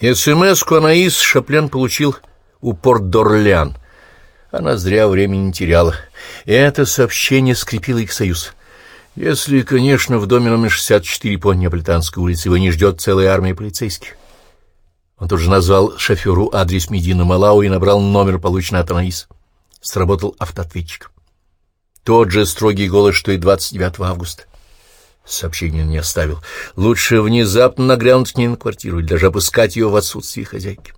СМС-ку Анаис Шаплен получил у Порт-Дорлян. Она зря времени не теряла. Это сообщение скрепило их союз. Если, конечно, в доме номер 64 по Неаполитанской улице его не ждет целая армия полицейских. Он же назвал шоферу адрес Медина Малау и набрал номер, полученный от Анаис. Сработал автоответчик. Тот же строгий голос, что и 29 августа. Сообщение не оставил. Лучше внезапно нагрянуть к ней на квартиру или даже опускать ее в отсутствие хозяйки.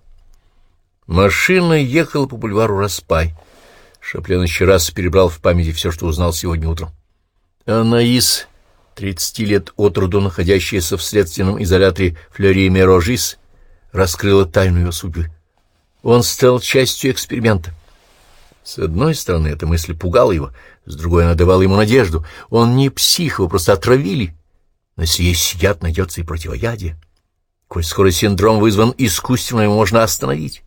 Машина ехала по бульвару Распай. Шаплен еще раз перебрал в памяти все, что узнал сегодня утром. Анаис, тридцати лет от роду находящаяся в следственном изоляторе Флери Мерожис, раскрыла тайну его судьбы. Он стал частью эксперимента. С одной стороны, эта мысль пугала его, с другой она давала ему надежду. Он не псих, его просто отравили. Если есть яд, найдется и противоядие. Коль скоро синдром вызван искусственно, его можно остановить.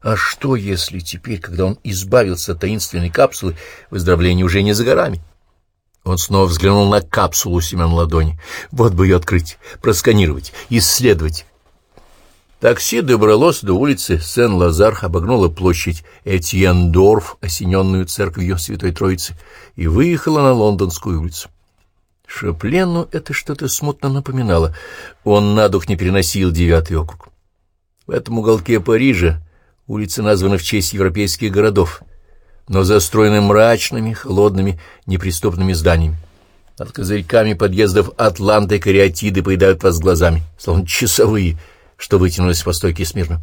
А что, если теперь, когда он избавился от таинственной капсулы, выздоровление уже не за горами? Он снова взглянул на капсулу у себя на ладони. Вот бы ее открыть, просканировать, исследовать. Такси добралось до улицы Сен-Лазар, обогнуло площадь Этьендорф, осененную церковью Святой Троицы, и выехало на Лондонскую улицу. Шаплену это что-то смутно напоминало. Он на дух не переносил девятый округ. В этом уголке Парижа улицы названы в честь европейских городов, но застроены мрачными, холодными, неприступными зданиями. От козырьками подъездов Атланты кариатиды поедают вас глазами, словно часовые — что вытянулось по стойке смирно.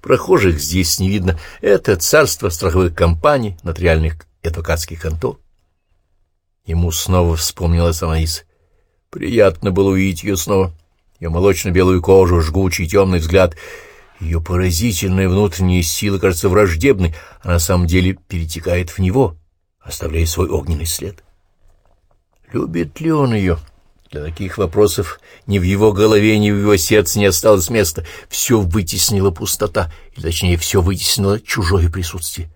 Прохожих здесь не видно. Это царство страховых компаний, нотариальных и адвокатских контор. Ему снова вспомнилась Анаис. Приятно было увидеть ее снова. Ее молочно-белую кожу, жгучий темный взгляд. Ее поразительная внутренняя сила кажется враждебной, а на самом деле перетекает в него, оставляя свой огненный след. Любит ли он ее? — для таких вопросов ни в его голове, ни в его сердце не осталось места. Все вытеснила пустота, или точнее, все вытеснило чужое присутствие.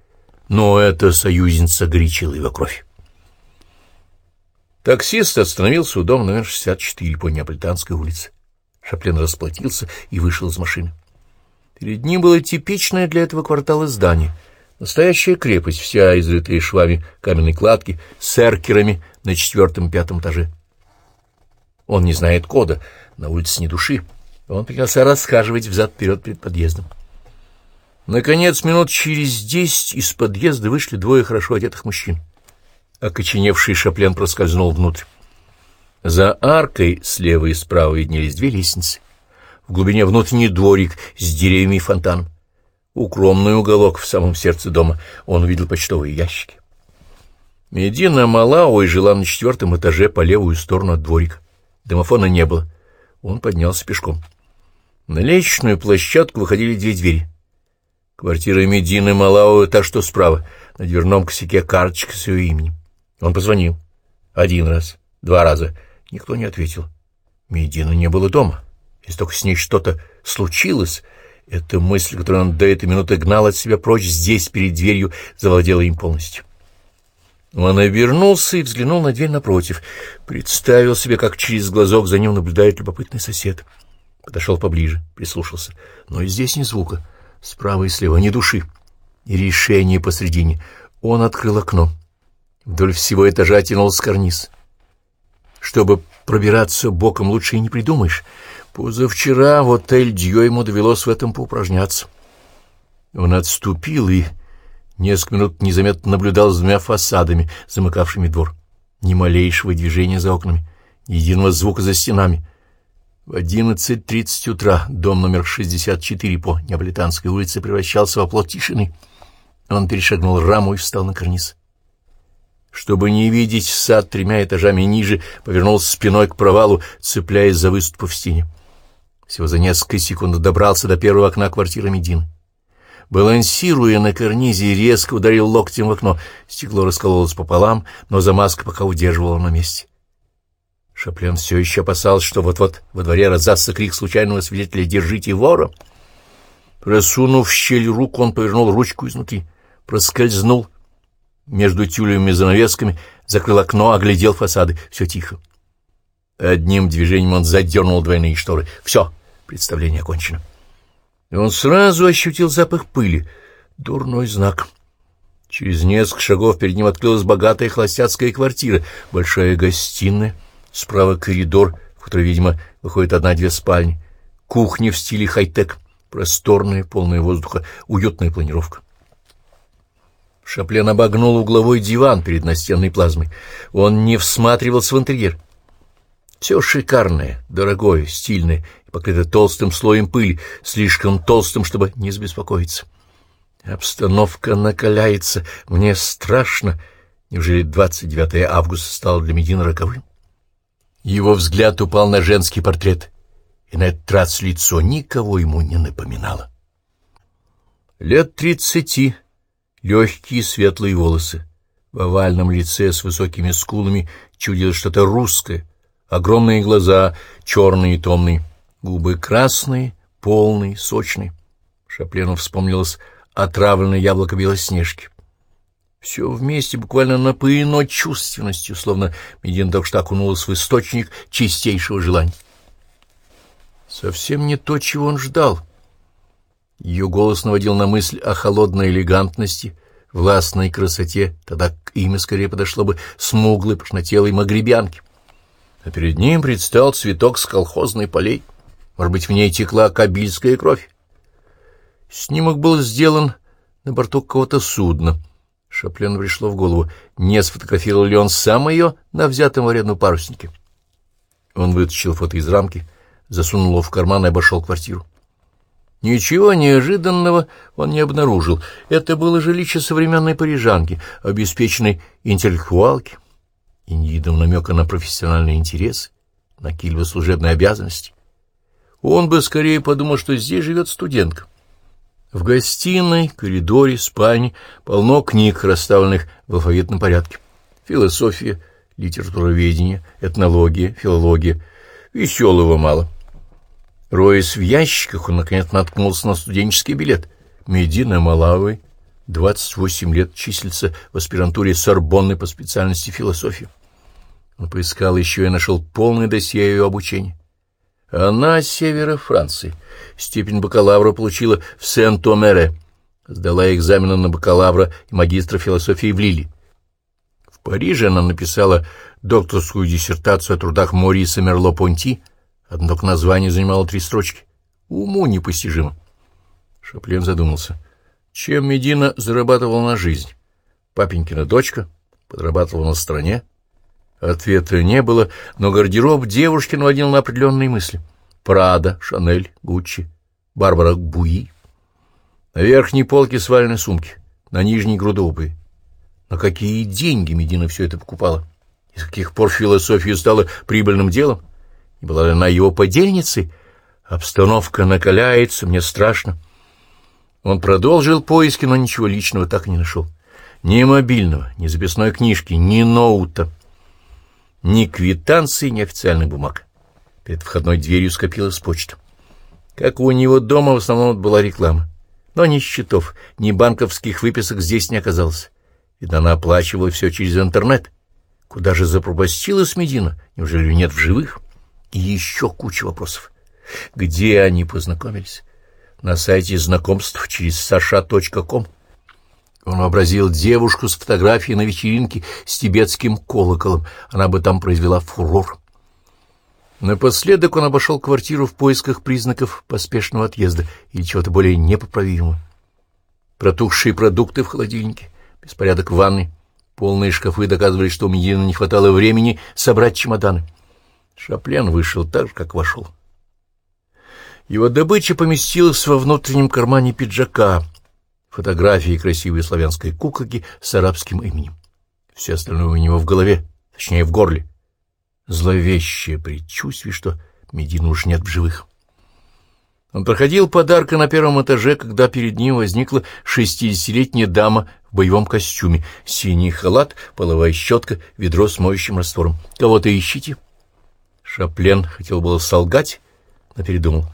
Но эта союзница гречила его кровь. Таксист остановился у дома номер 64 по Неаполитанской улице. Шаплен расплатился и вышел из машины. Перед ним было типичное для этого квартала здание. Настоящая крепость, вся изрытая швами каменной кладки, с эркерами на четвертом-пятом этаже. Он не знает кода, на улице ни души. Он принялся расхаживать взад-вперед перед подъездом. Наконец, минут через десять из подъезда вышли двое хорошо одетых мужчин. Окоченевший шаплен проскользнул внутрь. За аркой слева и справа виднелись две лестницы. В глубине внутренний дворик с деревьями и фонтаном. Укромный уголок в самом сердце дома. Он увидел почтовые ящики. Медина Малауи жила на четвертом этаже по левую сторону от дворика. Домофона не было. Он поднялся пешком. На лестничную площадку выходили две двери. Квартира Медины Малау, та, что справа. На дверном косяке карточка с ее именем. Он позвонил. Один раз, два раза. Никто не ответил. Медина не было дома. Если только с ней что-то случилось, эта мысль, которую он до этой минуты гнал от себя прочь, здесь, перед дверью, завладела им полностью. Он обернулся и взглянул на дверь напротив. Представил себе, как через глазок за ним наблюдает любопытный сосед. Подошел поближе, прислушался. Но и здесь ни звука. Справа и слева ни души. И решение посредине. Он открыл окно. Вдоль всего этажа тянулся карниз. Чтобы пробираться боком, лучше и не придумаешь. Позавчера в отель Дьё ему довелось в этом поупражняться. Он отступил и Несколько минут незаметно наблюдал с двумя фасадами, замыкавшими двор. Ни малейшего движения за окнами, ни единого звука за стенами. В одиннадцать тридцать утра дом номер шестьдесят четыре по Неаполитанской улице превращался в оплот тишины. Он перешагнул раму и встал на карниз. Чтобы не видеть сад тремя этажами ниже, повернулся спиной к провалу, цепляясь за выступ в стене. Всего за несколько секунд добрался до первого окна квартиры Медины. Балансируя на карнизе, резко ударил локтем в окно. Стекло раскололось пополам, но замазка пока удерживала на месте. Шаплен все еще опасался, что вот-вот во дворе раздастся крик случайного свидетеля «Держите вора!». Просунув в щель руку, он повернул ручку изнутри, проскользнул между тюлевыми занавесками, закрыл окно, оглядел фасады. Все тихо. Одним движением он задернул двойные шторы. Все, представление окончено. И он сразу ощутил запах пыли. Дурной знак. Через несколько шагов перед ним открылась богатая холостяцкая квартира, большая гостиная, справа коридор, в который, видимо, выходит одна-две спальни, кухня в стиле хай-тек, просторная, полная воздуха, уютная планировка. Шаплен обогнул угловой диван перед настенной плазмой. Он не всматривался в интерьер. Все шикарное, дорогое, стильное и покрыто толстым слоем пыли, слишком толстым, чтобы не беспокоиться. Обстановка накаляется, мне страшно. Неужели 29 августа стало для Медина роковым? Его взгляд упал на женский портрет, и на этот раз лицо никого ему не напоминало. Лет тридцати легкие светлые волосы. В овальном лице с высокими скулами чудилось что-то русское. Огромные глаза, черные и томные. Губы красные, полные, сочные. Шаплену вспомнилось отравленное яблоко Белоснежки. Все вместе буквально напоено чувственностью, словно Медина только что окунулась в источник чистейшего желания. Совсем не то, чего он ждал — ее голос наводил на мысль о холодной элегантности, властной красоте, тогда к имя скорее подошло бы смуглой, пышнотелой магребянки. А перед ним предстал цветок с колхозной полей. Может быть, в ней текла кабильская кровь. Снимок был сделан на борту какого-то судна. Шаплену пришло в голову, не сфотографировал ли он сам ее на взятом в аренду паруснике. Он вытащил фото из рамки, засунул его в карман и обошел квартиру. Ничего неожиданного он не обнаружил. Это было жилище современной парижанки, обеспеченной интеллектуалки, и ни видом намека на профессиональные интересы, на кильвы служебной обязанности. Он бы скорее подумал, что здесь живет студентка. В гостиной, коридоре, спальне полно книг, расставленных в алфавитном порядке. Философия, литературоведение, этнология, филология. Веселого мало. Роясь в ящиках, он, наконец, наткнулся на студенческий билет. Медина Малавы, 28 лет, числится в аспирантуре Сорбонны по специальности философии. Он поискал еще и нашел полное досье ее обучения. Она с севера Франции. Степень бакалавра получила в Сент-Омере. Сдала экзамены на бакалавра и магистра философии в Лиле. В Париже она написала докторскую диссертацию о трудах Мориса Мерло-Понти — Одно только название занимало три строчки. Уму непостижимо. Шаплен задумался. Чем Медина зарабатывала на жизнь? Папенькина дочка подрабатывала на стороне. Ответа не было, но гардероб девушки наводил на определенные мысли. Прада, Шанель, Гуччи, Барбара Буи. На верхней полке свалены сумки, на нижней грудобые. На какие деньги Медина все это покупала? И с каких пор философия стала прибыльным делом? Не была ли она его подельницей? Обстановка накаляется, мне страшно. Он продолжил поиски, но ничего личного так и не нашел. Ни мобильного, ни записной книжки, ни ноута, ни квитанции, ни официальных бумаг. Перед входной дверью скопилась почта. Как у него дома в основном была реклама. Но ни счетов, ни банковских выписок здесь не оказалось. Ведь она оплачивала все через интернет. Куда же запропастилась Медина? Неужели нет в живых? И еще куча вопросов. Где они познакомились? На сайте знакомств через саша.ком. Он вообразил девушку с фотографией на вечеринке с тибетским колоколом. Она бы там произвела фурор. Напоследок он обошел квартиру в поисках признаков поспешного отъезда или чего-то более непоправимого. Протухшие продукты в холодильнике, беспорядок в ванной, полные шкафы доказывали, что у Медина не хватало времени собрать чемоданы. Шаплен вышел так же, как вошел. Его добыча поместилась во внутреннем кармане пиджака, фотографии красивой славянской куколки с арабским именем. Все остальное у него в голове, точнее, в горле. Зловещее предчувствие, что Медина уж нет в живых. Он проходил подарка на первом этаже, когда перед ним возникла шестидесятилетняя дама в боевом костюме, синий халат, половая щетка, ведро с моющим раствором. «Кого-то ищите?» Шаплен хотел было солгать, но передумал.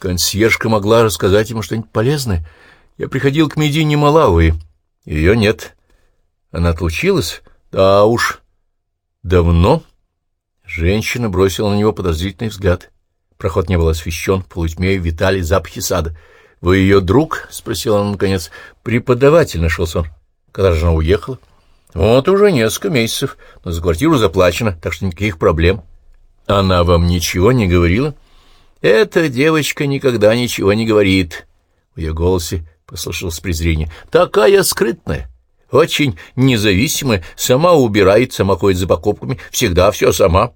Консьержка могла рассказать ему что-нибудь полезное. Я приходил к Медине Малавы. Ее нет. Она отлучилась? Да уж. Давно? Женщина бросила на него подозрительный взгляд. Проход не был освещен, полутьме витали запахи сада. Вы ее друг? — спросил он наконец. — Преподаватель нашелся он. Когда же она уехала? — Вот уже несколько месяцев, но за квартиру заплачено, так что никаких проблем. — Она вам ничего не говорила? — Эта девочка никогда ничего не говорит. В ее голосе послышалось презрение. — Такая скрытная, очень независимая, сама убирает, сама ходит за покупками, всегда все сама.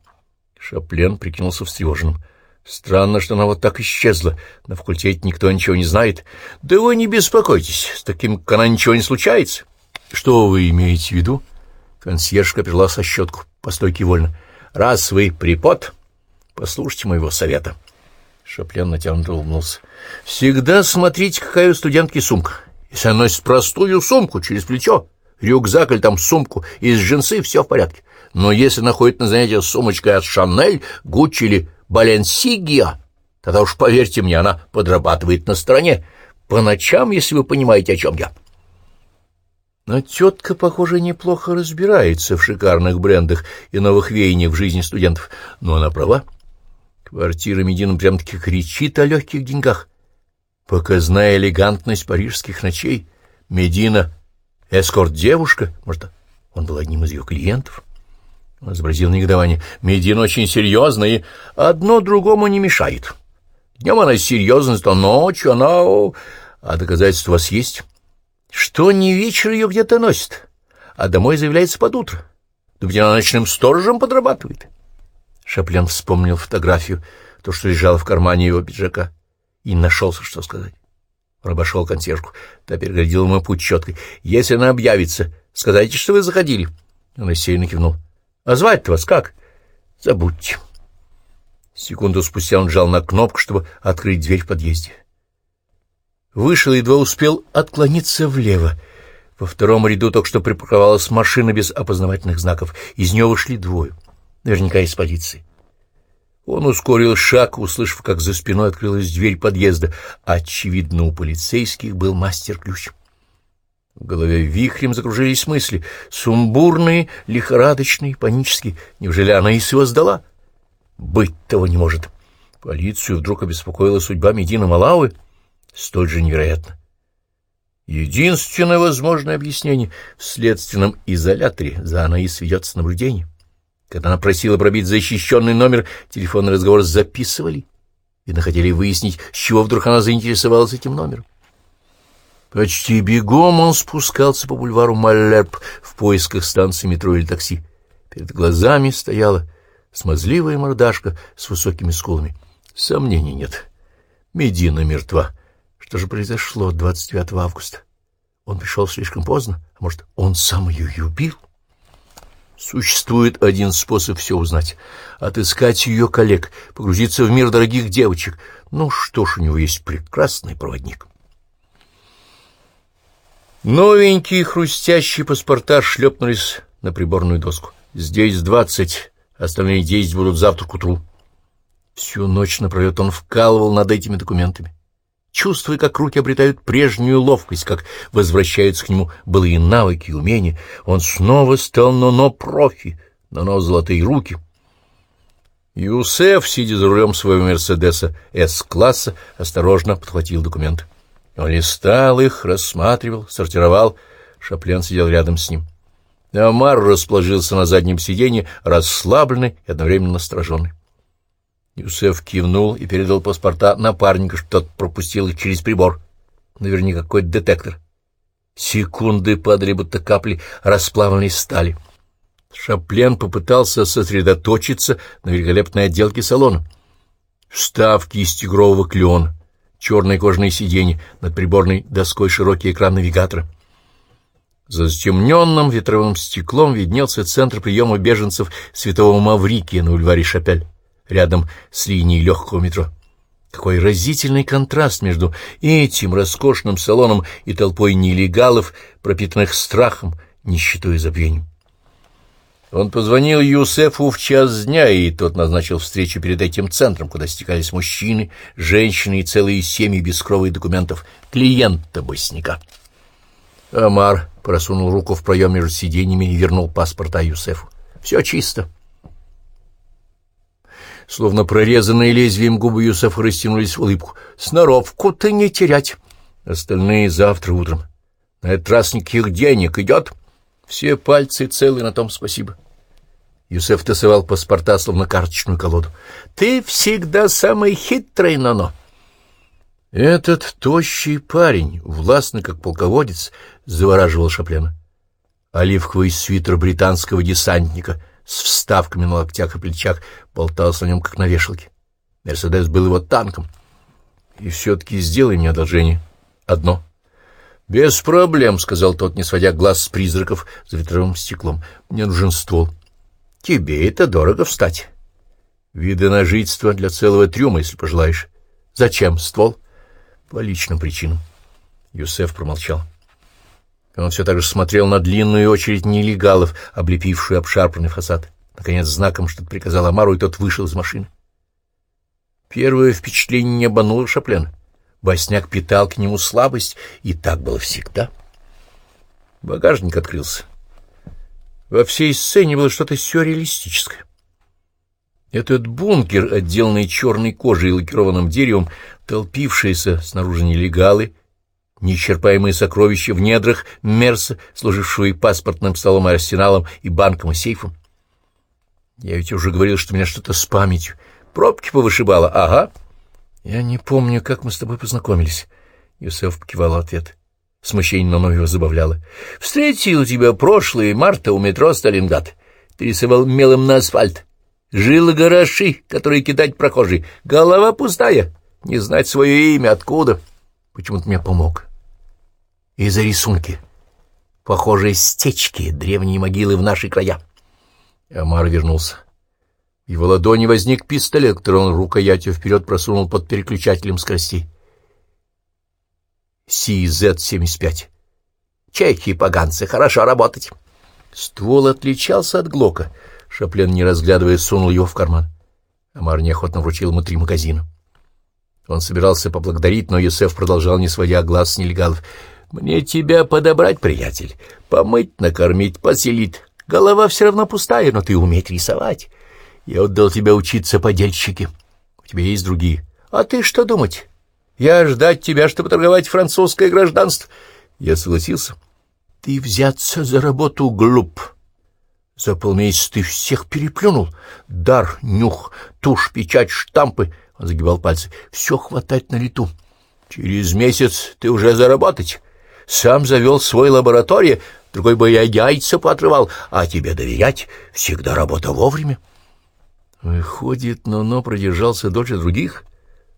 Шаплен прикинулся встревоженным. Странно, что она вот так исчезла. На факультете никто ничего не знает. Да вы не беспокойтесь, с таким, как она, ничего не случается. Что вы имеете в виду? Консьержка прила со щетку по стойке вольно. Раз вы припот, послушайте моего совета. Шаплен натянуто улыбнулся. Всегда смотрите, какая у студентки сумка. Если она носит простую сумку через плечо, рюкзак или там сумку из джинсы, все в порядке. Но если находит на занятии сумочкой от Шанель, Гуччи или Баленсигия, тогда уж поверьте мне, она подрабатывает на стороне. По ночам, если вы понимаете, о чем я. Но тетка, похоже, неплохо разбирается в шикарных брендах и новых веяниях в жизни студентов. Но она права. Квартира Медина прям-таки кричит о легких деньгах. Показная элегантность парижских ночей. Медина — эскорт-девушка. Может, он был одним из ее клиентов? Он изобразил негодование. Медин очень серьезный, и одно другому не мешает. Днем она серьезна, то ночью она... А доказательства у вас есть? Что не вечер ее где-то носит, а домой заявляется под утро. Думаете, она ночным сторожем подрабатывает? Шаплен вспомнил фотографию, то, что лежало в кармане его пиджака, и нашелся, что сказать. Он обошел консьержку. Та переградила ему путь четкой. «Если она объявится, сказайте, что вы заходили». Он рассеянно кивнул. А звать-то вас как? Забудьте. Секунду спустя он жал на кнопку, чтобы открыть дверь в подъезде. Вышел едва успел отклониться влево. Во втором ряду только что припарковалась машина без опознавательных знаков. Из нее вышли двое, наверняка из полиции. Он ускорил шаг, услышав, как за спиной открылась дверь подъезда. Очевидно, у полицейских был мастер-ключ. В голове вихрем закружились мысли, сумбурные, лихорадочные, панические. Неужели она и его сдала? Быть того не может. Полицию вдруг обеспокоила судьба Медина Малауи. Столь же невероятно. Единственное возможное объяснение — в следственном изоляторе за Анаис ведется наблюдение. Когда она просила пробить защищенный номер, телефонный разговор записывали и находили выяснить, с чего вдруг она заинтересовалась этим номером. Почти бегом он спускался по бульвару Маллерб в поисках станции метро или такси. Перед глазами стояла смазливая мордашка с высокими скулами. Сомнений нет. Медина мертва. Что же произошло 29 августа? Он пришел слишком поздно, а может, он сам ее и убил? Существует один способ все узнать — отыскать ее коллег, погрузиться в мир дорогих девочек. Ну что ж, у него есть прекрасный проводник. Новенькие хрустящие паспорта шлепнулись на приборную доску. Здесь двадцать, остальные десять будут завтра к утру. Всю ночь напролет он вкалывал над этими документами. Чувствуя, как руки обретают прежнюю ловкость, как возвращаются к нему былые навыки и умения, он снова стал ноно-профи, ноно золотые руки. Юсеф, сидя за рулем своего Мерседеса С-класса, осторожно подхватил документы. Он листал их, рассматривал, сортировал. Шаплен сидел рядом с ним. Амар расположился на заднем сиденье, расслабленный и одновременно настороженный. Юсеф кивнул и передал паспорта напарника, что тот пропустил их через прибор. Наверняка какой-то детектор. Секунды падали, будто капли расплавленной стали. Шаплен попытался сосредоточиться на великолепной отделке салона. Вставки из тигрового клена, черные кожаные сиденья, над приборной доской широкий экран навигатора. За затемненным ветровым стеклом виднелся центр приема беженцев Святого Маврикия на ульваре Шапель, рядом с линией легкого метро. Какой разительный контраст между этим роскошным салоном и толпой нелегалов, пропитанных страхом, нищетой и забвением. Он позвонил Юсефу в час дня, и тот назначил встречу перед этим центром, куда стекались мужчины, женщины и целые семьи без крови и документов клиента боссника. Амар просунул руку в проем между сиденьями и вернул паспорта Юсефу. «Все чисто». Словно прорезанные лезвием губы Юсефа растянулись в улыбку. «Сноровку-то не терять. Остальные завтра утром. На этот раз никаких денег идет. Все пальцы целы, на том спасибо». Юсеф тасовал паспорта, словно карточную колоду. «Ты всегда самый хитрый, Нано!» Этот тощий парень, властный как полководец, завораживал Шаплена. Оливковый свитер британского десантника с вставками на локтях и плечах болтался на нем, как на вешалке. Мерседес был его танком. И все-таки сделай мне одолжение. Одно. — Без проблем, — сказал тот, не сводя глаз с призраков за ветровым стеклом. — Мне нужен ствол. — Тебе это дорого встать. Виды на жительство для целого трюма, если пожелаешь. — Зачем ствол? — По личным причинам. Юсеф промолчал. — он все так же смотрел на длинную очередь нелегалов, облепившую обшарпанный фасад. Наконец, знаком что-то приказал Амару, и тот вышел из машины. Первое впечатление не обмануло Шаплена. Босняк питал к нему слабость, и так было всегда. Багажник открылся. Во всей сцене было что-то сюрреалистическое. Этот бункер, отделанный черной кожей и лакированным деревом, толпившиеся снаружи нелегалы — неисчерпаемые сокровища в недрах Мерса, служившего и паспортным столом, и арсеналом, и банком, и сейфом. Я ведь уже говорил, что у меня что-то с памятью. Пробки повышибало. Ага. Я не помню, как мы с тобой познакомились. Юсеф покивал ответ. Смущение на его забавляло. Встретил тебя прошлый марта у метро Сталинград. Ты рисовал мелом на асфальт. Жилы гаражи, которые кидать прохожий. Голова пустая. Не знать свое имя, откуда. Почему ты мне помог? и за рисунки. Похожие стечки, древние могилы в наши края. Амар вернулся. В его ладони возник пистолет, который он рукоятью вперед просунул под переключателем скоростей. CZ-75. Чехи, поганцы, хорошо работать. Ствол отличался от Глока. Шаплен, не разглядывая, сунул его в карман. Амар неохотно вручил ему три магазина. Он собирался поблагодарить, но Юсеф продолжал, не сводя глаз с нелегалов. Мне тебя подобрать, приятель, помыть, накормить, поселить. Голова все равно пустая, но ты уметь рисовать. Я отдал тебя учиться подельщики. У тебя есть другие. А ты что думать? Я ждать тебя, чтобы торговать французское гражданство. Я согласился. Ты взяться за работу глуп. За полмесяца ты всех переплюнул. Дар, нюх, тушь, печать, штампы. Он загибал пальцы. Все хватать на лету. Через месяц ты уже заработать сам завел свой лабораторию, другой бы я яйца поотрывал, а тебе доверять всегда работа вовремя. Выходит, но-но продержался дольше других.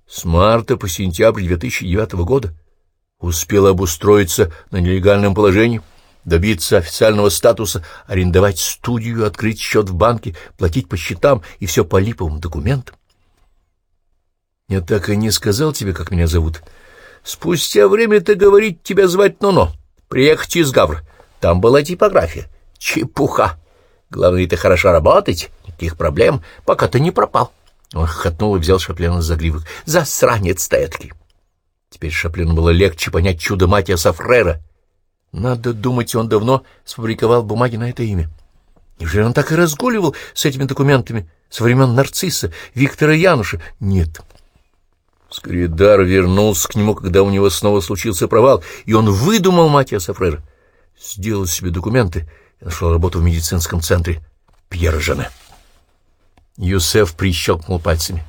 С марта по сентябрь 2009 года успел обустроиться на нелегальном положении, добиться официального статуса, арендовать студию, открыть счет в банке, платить по счетам и все по липовым документам. Я так и не сказал тебе, как меня зовут. — Спустя время ты говорить тебя звать Ноно. Приехать из Гавр. Там была типография. Чепуха. Главное, ты хорошо работать, никаких проблем, пока ты не пропал. Он хохотнул и взял Шаплена за загривок. Засранец ты Теперь Шаплену было легче понять чудо Матиаса Фрера. Надо думать, он давно сфабриковал бумаги на это имя. Неужели он так и разгуливал с этими документами со времен Нарцисса, Виктора Януша? Нет. Скоридар вернулся к нему, когда у него снова случился провал, и он выдумал Матиаса Фрера. Сделал себе документы и нашел работу в медицинском центре Пьера Жене. Юсеф прищелкнул пальцами.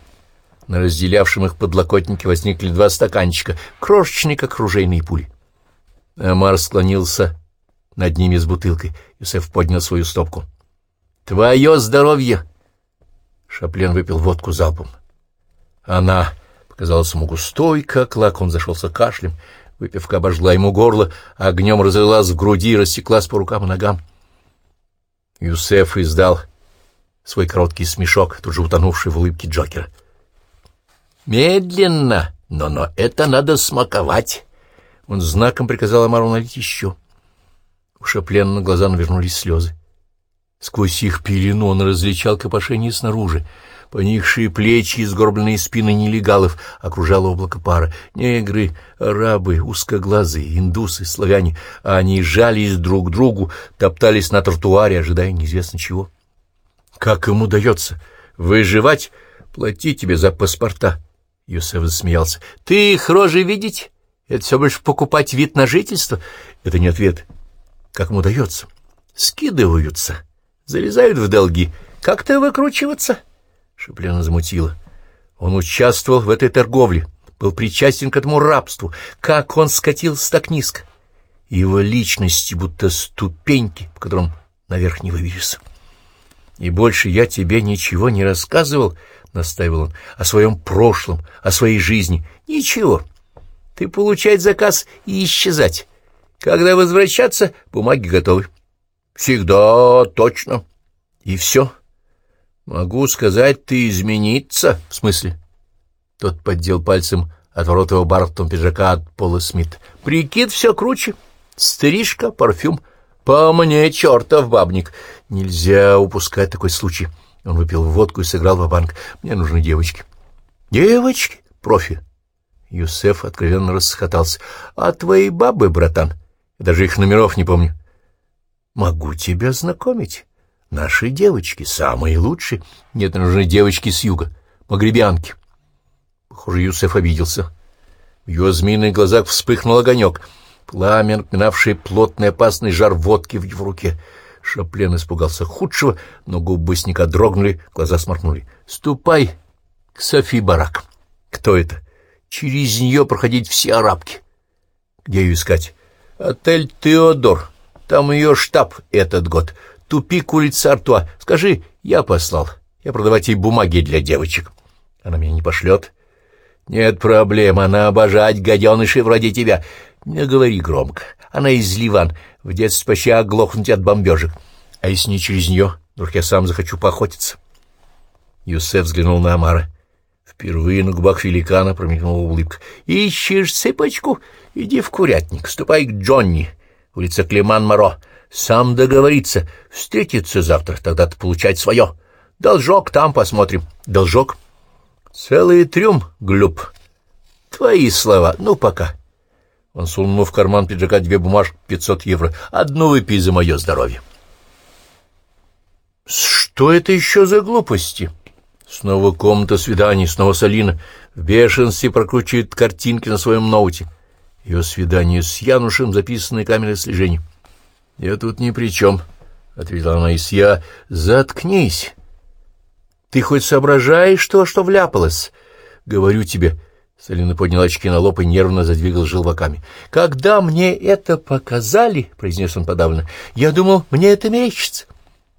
На разделявшем их подлокотнике возникли два стаканчика, крошечные, как ружейные пули. Амар склонился над ними с бутылкой. Юсеф поднял свою стопку. «Твое здоровье!» Шаплен выпил водку залпом. Она казалось ему густой, как лак, он зашелся кашлем, выпивка обожгла ему горло, огнем разлилась в груди и рассеклась по рукам и ногам. Юсеф издал свой короткий смешок, тут же утонувший в улыбке Джокера. «Медленно, но, но это надо смаковать!» Он знаком приказал Амару налить еще. У Шаплена на глаза навернулись слезы. Сквозь их пелену он различал копошение снаружи — Поникшие плечи и сгорбленные спины нелегалов окружало облако пара. Негры, арабы, узкоглазые, индусы, славяне. Они жались друг к другу, топтались на тротуаре, ожидая неизвестно чего. Как ему удается выживать? Плати тебе за паспорта. Юсеф засмеялся. Ты их рожи видеть? Это все больше покупать вид на жительство? Это не ответ. Как ему удается? Скидываются, залезают в долги. Как-то выкручиваться? Шиплена замутила. Он участвовал в этой торговле, был причастен к этому рабству. Как он скатился так низко? Его личности будто ступеньки, по которым наверх не выберешься. И больше я тебе ничего не рассказывал, — настаивал он, — о своем прошлом, о своей жизни. Ничего. Ты получать заказ и исчезать. Когда возвращаться, бумаги готовы. Всегда точно. И все. Могу сказать, ты измениться. В смысле? Тот поддел пальцем отворот его бархатом пиджака от Пола Смит. Прикид все круче. Стрижка, парфюм. По мне, чертов бабник. Нельзя упускать такой случай. Он выпил водку и сыграл в банк Мне нужны девочки. Девочки? Профи. Юсеф откровенно расхотался. А твои бабы, братан? Я даже их номеров не помню. Могу тебя знакомить. Наши девочки самые лучшие. Нет, нужны девочки с юга, магребянки. Похоже, Юсеф обиделся. В его змеиных глазах вспыхнул огонек. Пламя, напоминавшее плотный опасный жар водки в его руке. Шаплен испугался худшего, но губы быстренько дрогнули, глаза сморкнули. «Ступай к Софи Барак». «Кто это?» «Через нее проходить все арабки». «Где ее искать?» «Отель Теодор. Там ее штаб этот год. Тупик улица Артуа. Скажи, я послал. Я продавать ей бумаги для девочек. Она меня не пошлет?» «Нет проблем, она обожать гаденышей вроде тебя. Не говори громко. Она из Ливан, в детстве почти оглохнуть от бомбежек. А если не через нее, вдруг я сам захочу поохотиться?» Юсеф взглянул на Амара. Впервые на губах великана промелькнула улыбка. «Ищешь цыпочку? Иди в курятник, ступай к Джонни, улица Клеман-Моро. Сам договориться, встретиться завтра, тогда-то получать свое. Должок там посмотрим. Должок?» «Целый трюм, глюб. Твои слова. Ну, пока». Он сунул в карман пиджака две бумажки, пятьсот евро. «Одну выпей за мое здоровье». «Что это еще за глупости?» Снова комната свиданий, снова Салина. В бешенстве прокручивает картинки на своем ноуте. Ее свидание с Янушем, записанное камерой слежения. «Я тут ни при чем», — ответила она из «Я». «Заткнись. Ты хоть соображаешь то, что вляпалась? Говорю тебе». Салина подняла очки на лоб и нервно задвигал желваками. «Когда мне это показали, — произнес он подавленно, — я думал, мне это мерещится.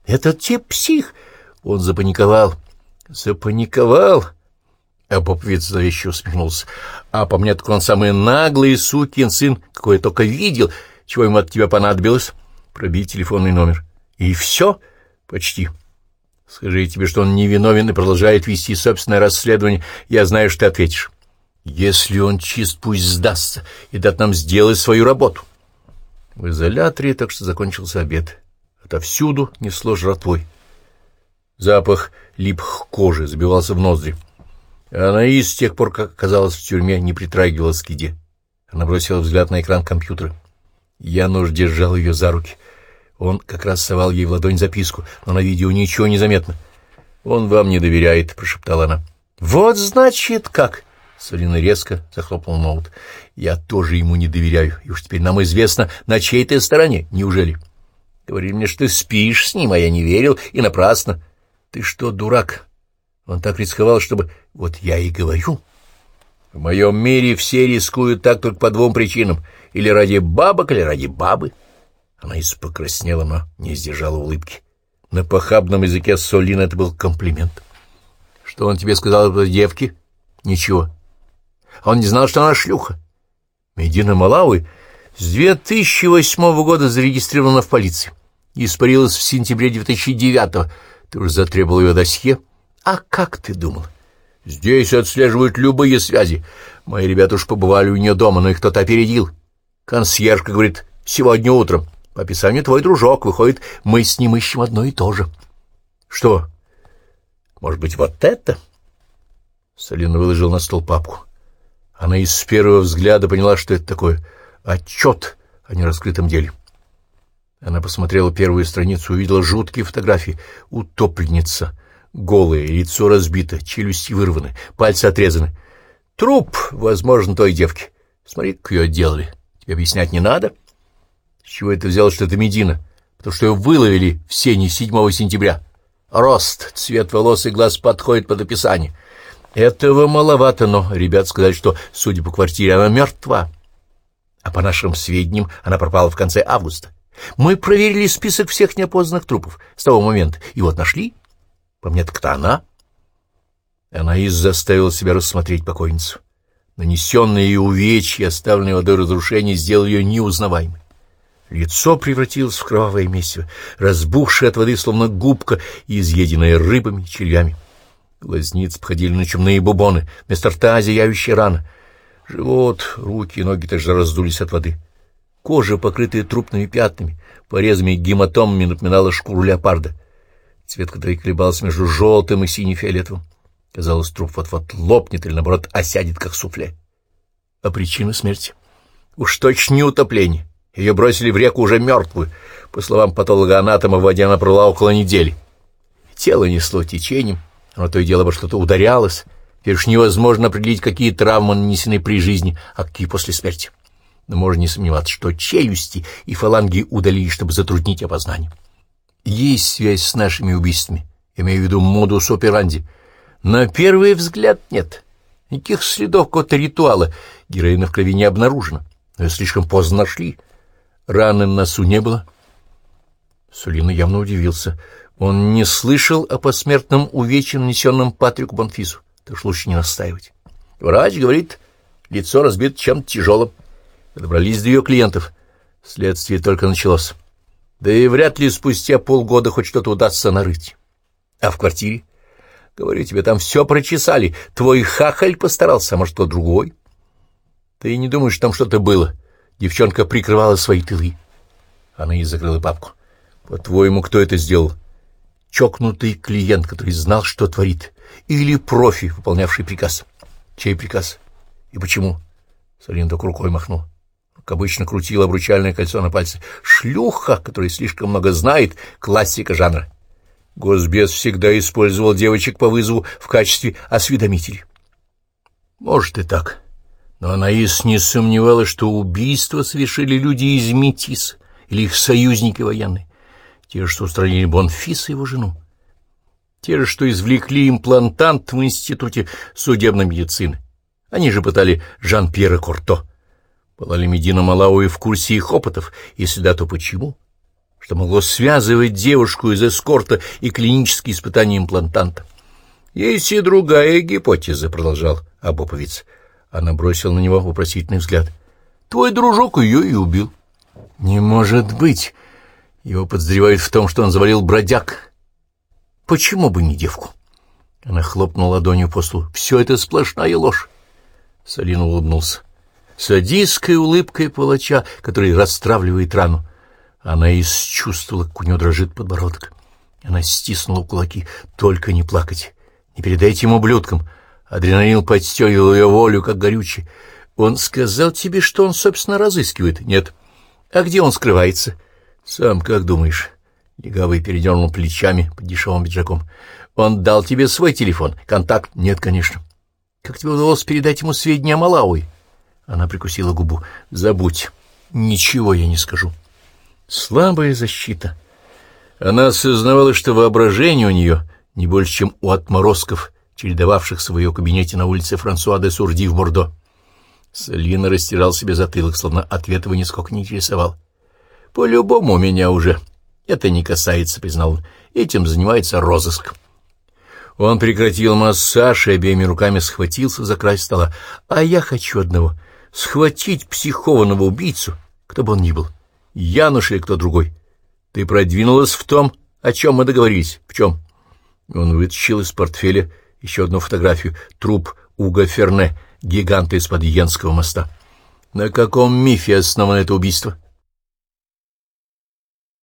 Этот тип псих!» Он запаниковал. «Запаниковал?» А поповец зловеще усмехнулся. «А по мне так он самый наглый сукин сын, какой я только видел. Чего ему от тебя понадобилось?» «Пробей телефонный номер». «И все?» «Почти». Скажи тебе, что он невиновен и продолжает вести собственное расследование, я знаю, что ты ответишь. Если он чист, пусть сдастся и даст нам сделать свою работу. В изоляторе так что закончился обед. Отовсюду несло жратвой. Запах лип к коже, забивался в ноздри. Анаис с тех пор, как оказалась в тюрьме, не притрагивалась к еде. Она бросила взгляд на экран компьютера. Януш держал ее за руки — он как раз совал ей в ладонь записку, но на видео ничего не заметно. «Он вам не доверяет», — прошептала она. «Вот значит как!» Солина резко захлопнул ноут. «Я тоже ему не доверяю, и уж теперь нам известно, на чьей ты стороне. Неужели?» «Говорили мне, что ты спишь с ним, а я не верил, и напрасно». «Ты что, дурак?» Он так рисковал, чтобы... Вот я и говорю. В моем мире все рискуют так только по двум причинам. Или ради бабок, или ради бабы. Она испокраснела, но не сдержала улыбки. На похабном языке Солина это был комплимент. Что он тебе сказал о девке? Ничего. Он не знал, что она шлюха. Медина Малауи с 2008 года зарегистрирована в полиции. Испарилась в сентябре 2009-го. Ты уже затребовал ее досье? А как ты думал? Здесь отслеживают любые связи. Мои ребята уж побывали у нее дома, но их кто-то опередил. Консьержка говорит, сегодня утром. По описанию твой дружок. Выходит, мы с ним ищем одно и то же. Что? Может быть, вот это? Салина выложил на стол папку. Она из первого взгляда поняла, что это такое. Отчет о нераскрытом деле. Она посмотрела первую страницу, увидела жуткие фотографии. Утопленница, голое, лицо разбито, челюсти вырваны, пальцы отрезаны. Труп, возможно, той девки. Смотри, как ее делали. Тебе объяснять не надо? С чего это взял, что это Медина? Потому что ее выловили в сене 7 сентября. Рост, цвет волос и глаз подходит под описание. Этого маловато, но ребят сказали, что, судя по квартире, она мертва. А по нашим сведениям, она пропала в конце августа. Мы проверили список всех неопознанных трупов с того момента, и вот нашли. По мне, так-то она. Анаис заставила себя рассмотреть покойницу. Нанесенные увечья, оставленные водой разрушения, сделали ее неузнаваемой. Лицо превратилось в кровавое месиво, разбухшее от воды, словно губка, и изъеденное рыбами и червями. Глазницы походили на чумные бубоны, вместо рта зияющая рана. Живот, руки и ноги также раздулись от воды. Кожа, покрытая трупными пятнами, порезами и гематомами, напоминала шкуру леопарда, цвет которой колебался между желтым и сине-фиолетовым. Казалось, труп вот-вот лопнет или, наоборот, осядет, как суфле. А причина смерти? Уж точно не утопление. Ее бросили в реку уже мертвую. По словам патолога-анатома, в воде она провела около недели. Тело несло течением, оно то и дело бы что-то ударялось. Теперь уж невозможно определить, какие травмы нанесены при жизни, а какие после смерти. Но можно не сомневаться, что челюсти и фаланги удалили, чтобы затруднить опознание. Есть связь с нашими убийствами, имею в виду модус операнди. На первый взгляд нет. Никаких следов какого-то ритуала героина в крови не обнаружено. Но ее слишком поздно нашли. Раны на носу не было. Сулина явно удивился. Он не слышал о посмертном увечье, нанесенном Патрику Бонфису. Так что лучше не настаивать. Врач говорит, лицо разбито чем-то тяжелым. Добрались до ее клиентов. Следствие только началось. Да и вряд ли спустя полгода хоть что-то удастся нарыть. А в квартире? Говорю тебе, там все прочесали. Твой хахаль постарался, а может, кто другой? Ты не думаешь, там что-то было? Девчонка прикрывала свои тылы. Она и закрыла папку. По-твоему, кто это сделал? Чокнутый клиент, который знал, что творит. Или профи, выполнявший приказ. Чей приказ? И почему? Салин только рукой махнул. Как обычно, крутил обручальное кольцо на пальце. Шлюха, которая слишком много знает, классика жанра. Госбес всегда использовал девочек по вызову в качестве осведомителей. Может и так. Но Анаис не сомневалась, что убийство совершили люди из Метис или их союзники военные, те же, что устранили Бонфис и его жену, те же, что извлекли имплантант в Институте судебной медицины. Они же пытали Жан-Пьера Корто. Была ли Медина Малауи в курсе их опытов? Если да, то почему? Что могло связывать девушку из эскорта и клинические испытания имплантанта? Есть и другая гипотеза, — продолжал Абоповец. Она бросила на него вопросительный взгляд. «Твой дружок ее и убил». «Не может быть!» Его подозревают в том, что он завалил бродяг. «Почему бы не девку?» Она хлопнула ладонью по столу. «Все это сплошная ложь!» Салин улыбнулся. Садистской улыбкой палача, который расстравливает рану. Она и чувствовала, как у нее дрожит подбородок. Она стиснула кулаки. «Только не плакать! Не передайте ему ублюдкам! Адреналин подстегивал ее волю, как горючий. Он сказал тебе, что он, собственно, разыскивает? Нет. А где он скрывается? Сам как думаешь? Легавый передернул плечами под дешевым пиджаком. Он дал тебе свой телефон? Контакт? Нет, конечно. Как тебе удалось передать ему сведения о Малауи? Она прикусила губу. Забудь. Ничего я не скажу. Слабая защита. Она осознавала, что воображение у нее не больше, чем у отморозков — чередовавшихся в ее кабинете на улице Франсуа де Сурди в Бордо. Сальвина растирал себе затылок, словно ответ его нисколько не интересовал. «По-любому меня уже. Это не касается», — признал он. «Этим занимается розыск». Он прекратил массаж и обеими руками схватился за край стола. «А я хочу одного — схватить психованного убийцу, кто бы он ни был, Януш или кто другой. Ты продвинулась в том, о чем мы договорились. В чем?» Он вытащил из портфеля еще одну фотографию, труп Уга Ферне, гиганта из-под Йенского моста. На каком мифе основано это убийство?